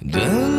Dan